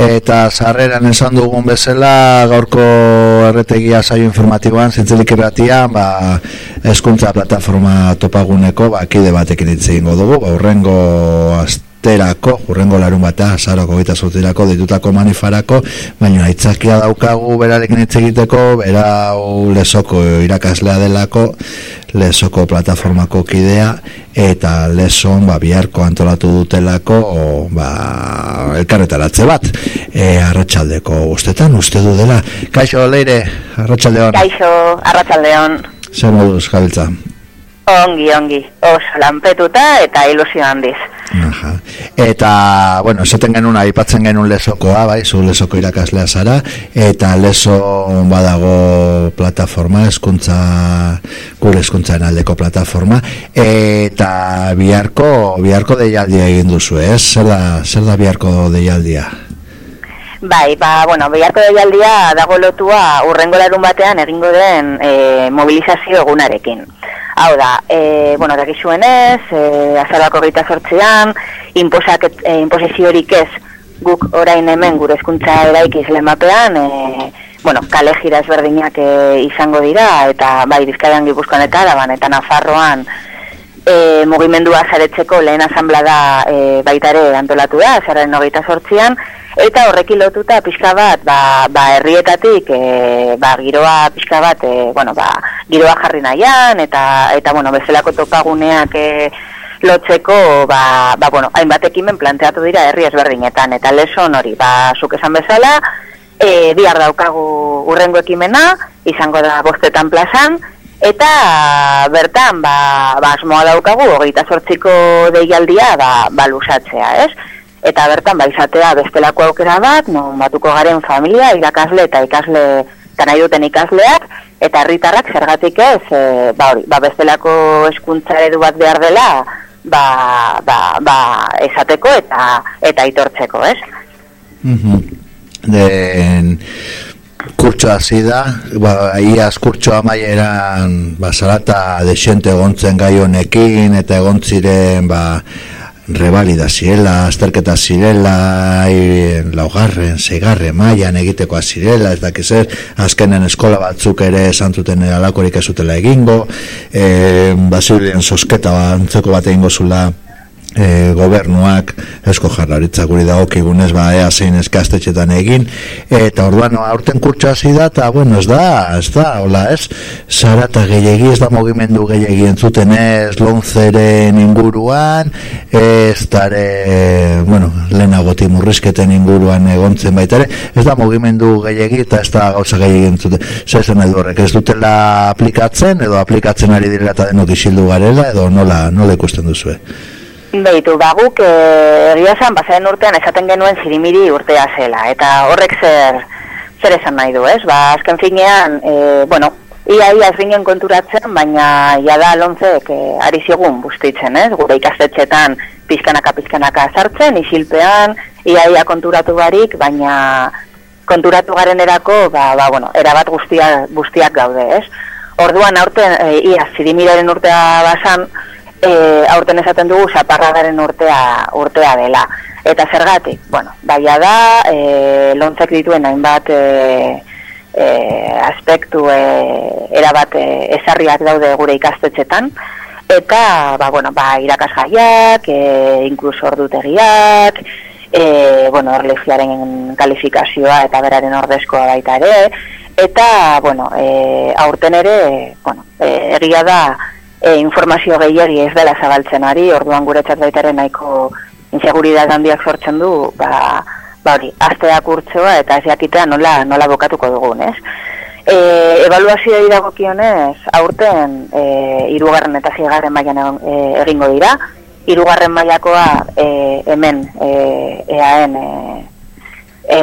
eta sarreran esan dugun bezala gaurko erretegia saio informatiboan zintzelik irratian ba, eskuntza plataforma topaguneko ba, kide batekin itzegin dugu. Ba, urrengo terako, urrengo larun bata, azaroko gita sortirako, ditutako manifarako, baina aitzakia daukagu berarekin hitz egiteko, bera lesoko irakaslea delako, lesoko plataformako kidea, eta leson ba, biharko antolatu dutelako, o, ba, elkarretaratze bat, e, arratxaldeko ustetan, uste du dela. Kaixo, leire, arratxaldeon. Kaixo, arratxaldeon. Zer moduz, gabiltza? Ongi, ongi, oso lanpetuta eta ilusio handiz. Aha. Eta, bueno, esaten genuen, aipatzen genuen lesokoa, bai, zu lesoko irakaslea zara, eta leso badago plataforma, eskuntza, gure eskuntza aldeko plataforma, eta biharko, biharko deialdia egin duzu, ez? Zer da, zer da biharko deialdia? Bai, ba, bueno, biharko deialdia dago lotua urrengo larun batean egingo den e, mobilizazio egunarekin. Hau da, e, bueno, dakizuen ez, e, azalako gita sortzean, imposak, e, ez guk orain hemen gure eskuntza eraikiz lemapean, e, bueno, kale jira ezberdinak e, izango dira, eta bai, bizkaian gipuzkoan eta araban, eta nafarroan e, mugimendua zaretzeko lehen asamblada e, baitare antolatu da, zaren hogeita sortzean, Eta horrekin lotuta pixka bat, ba, ba herrietatik, e, ba, giroa pixka bat, e, bueno, ba, giroa jarri nahian, eta, eta bueno, bezalako topaguneak e, lotzeko, ba, ba, bueno, hainbat ekimen planteatu dira herri ezberdinetan, eta leson hori, ba, zuk esan bezala, e, bihar daukagu urrengo ekimena, izango da bostetan plazan, eta bertan, ba, ba asmoa daukagu, hogeita sortziko deialdia, ba, ba lusatzea, ez? eta bertan ba izatea bestelako aukera bat, no batuko garen familia, irakasle eta ikasle eta nahi duten ikasleak eta herritarrak zergatik ez, e, ba hori, ba bestelako hezkuntza eredu bat behar dela, ba, ba, ba esateko eta eta aitortzeko, ez? Mhm. Den kurtso hasi da, ba, iaz kurtso amaieran ba, salata desente egontzen gai honekin eta egontziren ba, revalida zirela, azterketa zirela, laugarren, zeigarren, maian egiteko zirela, ez dakiz ez, azkenen eskola batzuk ere santuten alakorik ez zutela egingo, e, basirien sosketa bantzeko bat egingo zula, e, gobernuak esko jarraritza guri da okigunez ba ea zein eskastetxetan egin eta orduan aurten kurtso hasi da eta bueno ez da ez da hola ez zarata gehiagi ez da mogimendu gehiagi entzuten ez lonzeren inguruan ez dare bueno lehenago timurrizketen inguruan egontzen baita ere ez da mogimendu gehiagi eta ez da gauza gehiagi entzuten. Zezen edo horrek ez dutela aplikatzen edo aplikatzen ari direla eta denok isildu garela edo nola, nola ikusten duzu Beitu, baguk eh, egia esan, bazaren urtean esaten genuen zirimiri urtea zela, eta horrek zer, zer esan nahi du, ez? Ba, azken finean, e, bueno, ia ia ez konturatzen, baina jada alontzek e, ari zigun bustitzen, ez? Gure ikastetxetan pizkanaka pizkanaka sartzen, isilpean, ia ia konturatu barik, baina konturatu garen erako, ba, ba, bueno, erabat guztia, guztiak gaude, ez? Orduan, aurten, e, ia, zirimiraren urtea basan, e, aurten esaten dugu zaparragaren urtea urtea dela. Eta zergatik, bueno, baia da, e, lontzek dituen hainbat e, e, aspektu e, erabat e, ezarriak daude gure ikastetxetan, eta, ba, bueno, ba, irakasgaiak, e, inkluso ordutegiak, e, bueno, erlegiaren kalifikazioa eta beraren ordezkoa baita ere, eta, bueno, e, aurten ere, bueno, e, egia da, e, informazio gehiagi ez dela zabaltzen ari, orduan gure baitaren nahiko inseguridad handiak sortzen du, ba, ba hori, azteak urtsoa eta ez jakitea nola, nola bokatuko dugun, ez? E, evaluazioa iragokionez, aurten e, irugarren eta zigarren mailan e, egingo dira, irugarren mailakoa e, hemen e, eaen e, e,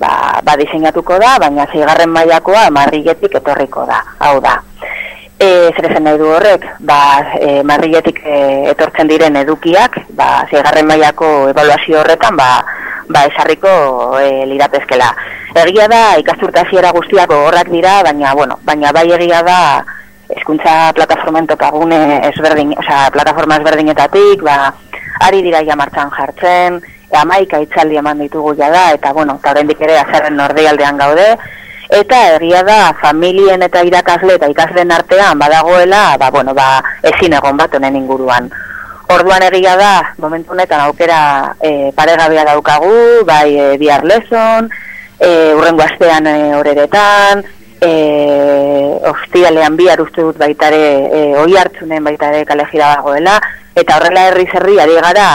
ba, ba diseinatuko da, baina zigarren mailakoa marrilletik etorriko da, hau da. E, zer esan nahi du horrek, ba, e, marrilletik e, etortzen diren edukiak, ba, zeigarren mailako evaluazio horretan, ba, ba esarriko e, liratezkela. Egia da, ikasturtaziera guztiako horrak dira, baina, bueno, baina bai egia da, eskuntza plataformen topagune ezberdin, oza, plataforma ezberdinetatik, ba, ari dira ja martxan jartzen, amaika itzaldi eman ditugu jada, eta bueno, eta horrendik ere azerren nordialdean gaude, eta egia da familien eta irakasle eta ikasleen artean badagoela, ba, bueno, ba, ezin egon bat honen inguruan. Orduan egia da, momentu honetan aukera e, paregabea daukagu, bai e, bihar lezon, e, urrengo astean e, horeretan, e, ostialean bihar uste dut baitare, e, oi hartzunen baitare kalejira dagoela, eta horrela herri zerri ari gara,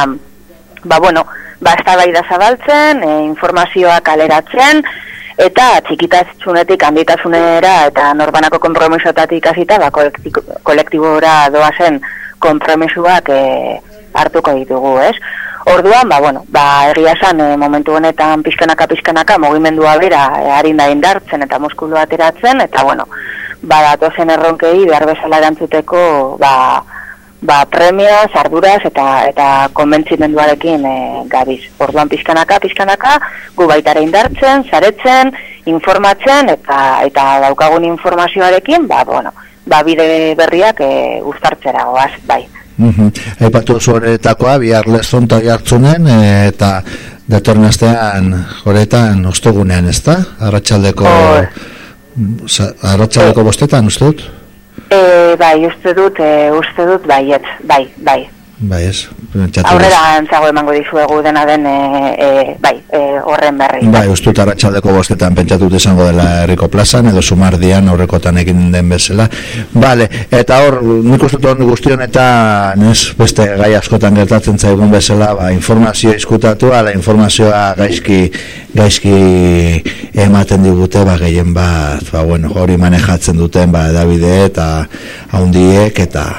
ba bueno, ba zabaltzen, e, informazioa kaleratzen, eta txikitasunetik handitasunera eta norbanako konpromisotatik hasita ba, kolektibora doazen konpromisoak e, hartuko ditugu, ez? Orduan, ba, bueno, ba, egia esan, e, momentu honetan pizkanaka pizkanaka mugimendua bera e, harin da indartzen eta muskulu ateratzen, eta, bueno, ba, datozen erronkei behar bezala erantzuteko, ba, ba, premia, sarduraz eta eta konbentzimenduarekin e, gabiz. Orduan pizkanaka, pizkanaka, gu baitare indartzen, zaretzen, informatzen eta eta daukagun informazioarekin, ba, bueno, ba, bide berriak e, uztartzera goaz, bai. Mm Aipatu zueretakoa, bihar lezonta jartzunen, e, eta datorren astean horretan ostogunean, ez da? Arratxaldeko, arratxaldeko bostetan, uste dut? E, bai, uste dut, e, uste dut, bai, et, bai, bai. Bai, ez. Aurrera antzago emango dizuegu dena den, e, e, bai, e, horren berri. Bai, uste dut arratxaldeko bostetan pentsatut izango dela herriko plazan, edo sumardian horrekotan egin den bezala. Bale, eta hor, nik uste dut guztion eta, nes, beste gai askotan gertatzen zaigun bezala, ba, informazioa izkutatu, ala informazioa gaizki, gaizki ematen digute, ba, gehien bat, ba, bueno, hori manejatzen duten, ba, Davide eta haundiek, eta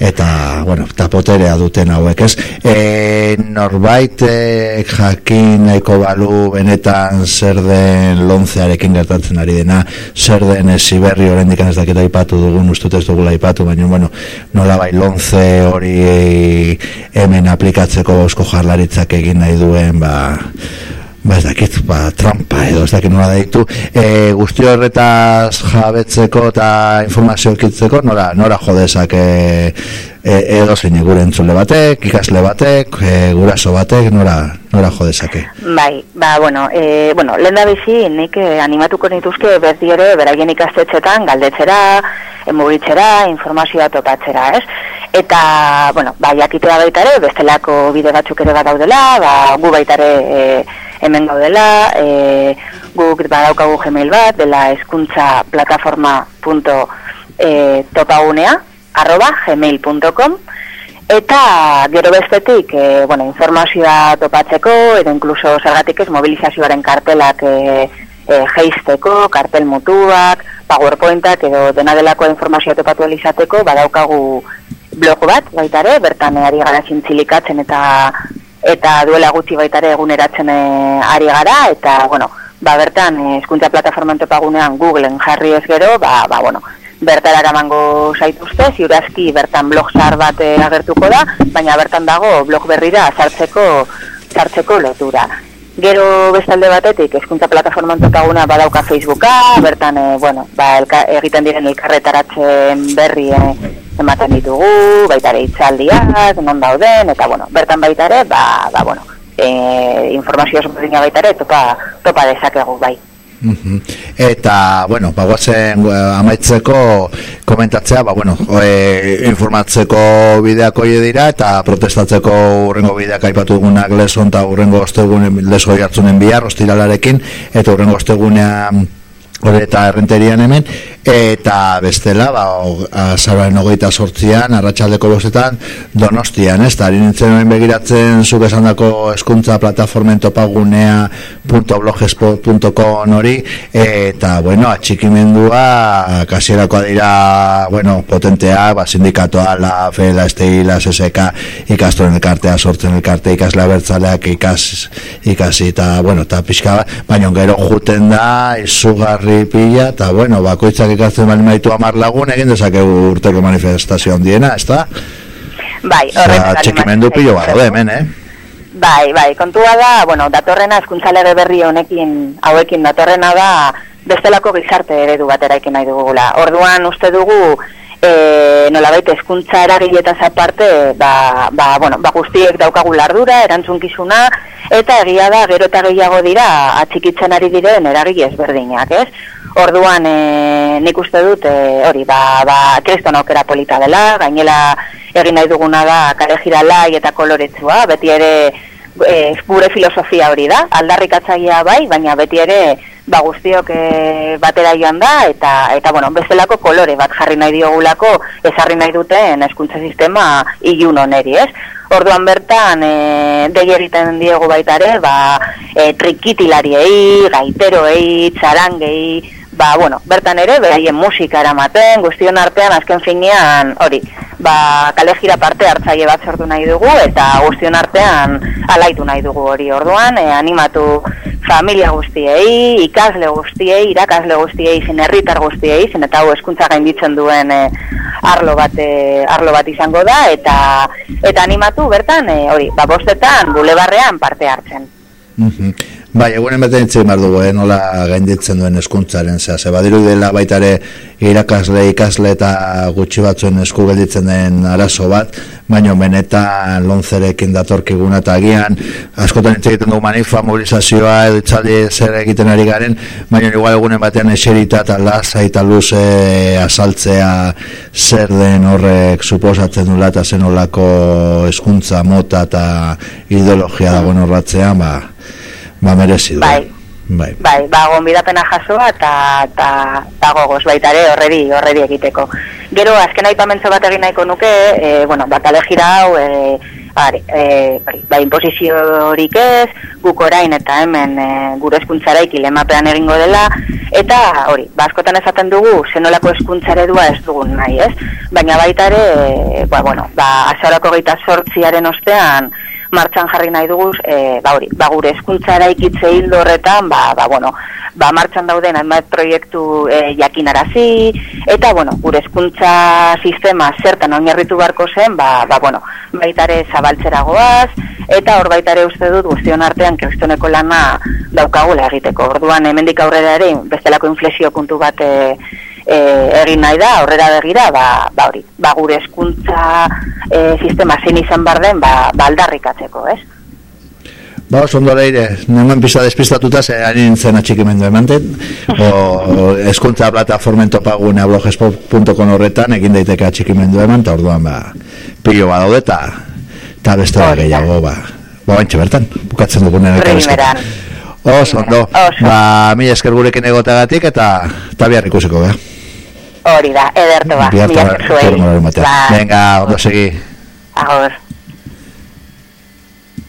eta, bueno, tapoterea duten hauek, ez? E, norbait e, jakin nahiko balu benetan zer den lontzearekin gertatzen ari dena, zer den esiberri horrendik ez dakit aipatu dugun, ustut ez dugula aipatu, baina, bueno, nola bai lontze hori hemen aplikatzeko bosko jarlaritzak egin nahi duen, ba, ba ez dakit, ba, trampa edo ez dakit nola daitu e, guzti horretaz jabetzeko eta informazio kitzeko nora, nora jodezak e, e, edo zein gure entzule batek, ikasle batek e, guraso batek, nora, nora jodezake bai, ba, bueno, e, bueno lehen da bizi, nik e, animatuko nituzke berdi ere, beraien ikastetxetan galdetzera, emugitzera informazioa topatzera, ez? eta, bueno, ba, jakitea baita ere, bestelako bide batzuk ere bat daudela, ba, gu baita ere e, hemen gaudela, e, guk badaukagu gmail bat, dela eskuntza plataforma.topagunea, arroba gmail.com, eta gero bestetik, e, bueno, informazioa topatzeko, edo inkluso zergatik ez mobilizazioaren kartelak e, e, geisteko, kartel mutuak, powerpointak, edo dena delako informazioa topatu elizateko, badaukagu blog bat, baitare, bertan ari gara zintzilikatzen eta eta duela gutxi baita ere eguneratzen e, ari gara eta bueno, ba bertan hezkuntza e, plataforma topagunean Googleen jarri ez gero, ba, ba bueno, bertara eramango zaituzte, ziurazki bertan blog zar bat e, agertuko da, baina bertan dago blog berrira sartzeko sartzeko lotura. Gero bestalde batetik, eskuntza plataforma topaguna badauka Facebooka, bertan, e, bueno, ba, elka, egiten diren elkarretaratzen berri e, ematen ditugu, baita ere itzaldiak, non dauden, eta bueno, bertan baita ere, ba, ba bueno, e, informazio zoperdina baita ere, topa, topa dezakegu bai. Eta, bueno, ba, guazen eh, amaitzeko komentatzea, ba, bueno, e, informatzeko bideak oie dira eta protestatzeko urrengo bideak aipatu dugunak leson eta urrengo ostegunen leso jartzunen bihar, ostiralarekin, eta urrengo ostegunean eta errenterian hemen, eta bestela, ba, azararen ogeita sortzian, arratsaldeko bostetan, donostian, ez, da, nintzen oin begiratzen, zuk esan dako eskuntza plataformen topagunea.blogspot.com hori, eta, bueno, atxikimendua, kasierako dira, bueno, potentea, ba, sindikatoa, la fe, la estei, la SSK, ikastoren elkartea, sortzen elkarte, ikasla bertzaleak, ikas, ikasi, eta, bueno, eta pixka, baina gero juten da, izugarri pila, eta, bueno, bakoitzak ikatzen bali maitu amar lagun egin dezakegu urteko manifestazio handiena, ez da? Bai, horretan. Txikimendu pilo bat, hemen, eh? Bai, bai, kontua da, bueno, datorrena eskuntzalere berri honekin, hauekin datorrena da, bestelako gizarte eredu batera ekin nahi dugula. Orduan uste dugu, e, nola baita eskuntza eragiletaz aparte, ba, ba, bueno, ba guztiek daukagu lardura, erantzunkizuna, eta egia da gero eta gehiago dira atxikitzen ari diren eragile ezberdinak, ez? Orduan e, nik uste dut e, hori, ba, ba kriston aukera polita dela, gainela egin nahi duguna da kare lai eta koloretsua, beti ere e, gure filosofia hori da, aldarrik bai, baina beti ere ba, guztiok e, batera joan da, eta, eta bueno, bezalako kolore bat jarri nahi diogulako, ezarri nahi duten eskuntza sistema ilun oneri, ez? Orduan bertan, e, degi egiten diegu baita ere, ba, e, trikitilariei, gaiteroei, txarangei, ba, bueno, bertan ere, beraien musika eramaten, guztion artean, azken finean, hori, ba, kale jira parte hartzaile bat sortu nahi dugu, eta guztion artean alaitu nahi dugu hori orduan, e, animatu familia guztiei, ikasle guztiei, irakasle guztiei, zen herritar guztiei, zen eta hau eskuntza gainditzen duen e, arlo bat e, arlo bat izango da eta eta animatu bertan e, hori ba bostetan bulebarrean parte hartzen mhm. Bai, egunen beten itzei dugu, eh, nola gainditzen duen eskuntzaren, zera, ze badiru dela baita ere irakasle, ikasle eta gutxi batzuen esku gelditzen den arazo bat, baina benetan lonzerekin datorkiguna eta agian, askotan itzei egiten dugu manifa, mobilizazioa, edo zer egiten ari garen, baina igual egunen batean eserita eta lasa eta luze asaltzea zer den horrek suposatzen dula eta zenolako eskuntza mota eta ideologia dagoen horratzean, ba, ba merezi du. Bai. Bai. Bai, ba gonbidapena jasoa eta ta ta gogoz baita ere horreri, horreri egiteko. Gero azken aipamentzo bat egin nahiko nuke, eh bueno, batale gira hau eh are, eh ba horik ez, guk orain eta hemen e, gure eskuntzara ikilemapean egingo dela eta hori, ba askotan esaten dugu zenolako eskuntzare dua ez dugun nahi, ez? Baina baita ere, e, ba bueno, ba 28aren ostean martxan jarri nahi dugu, e, ba hori, ba gure eskuntza eraikitze hildo horretan, ba, ba, bueno, ba martxan dauden hainbat proiektu e, jakinarazi, eta, bueno, gure eskuntza sistema zertan oinarritu beharko zen, ba, ba, bueno, baitare zabaltzeragoaz, eta hor baitare uste dut guztion artean kristoneko lana daukagula egiteko. Orduan, hemendik aurrera ere, bestelako inflexio puntu bat e, e, egin nahi da, aurrera begira, ba, ba hori, ba gure eskuntza e, sistema zein izan bar den, ba, ba aldarrikatzeko, ez? Ba, oso ondo leire, nengoen pisa despistatuta, ze hain zen atxikimendu emanten, o eskuntza plataformen topagune blogspot.com horretan, egin daiteke atxikimendu eman, eta orduan, ba, pilo ba daude, eta ta beste da gehiago, ba, ba, bantxe bertan, bukatzen dugunen elkarrezko. Oso, ondo, ba, mi esker gurekin egotagatik, eta, eta bihar ikusiko, beha. Hori da, ederto ba. Biartu, Venga, ondo segi. Ahor.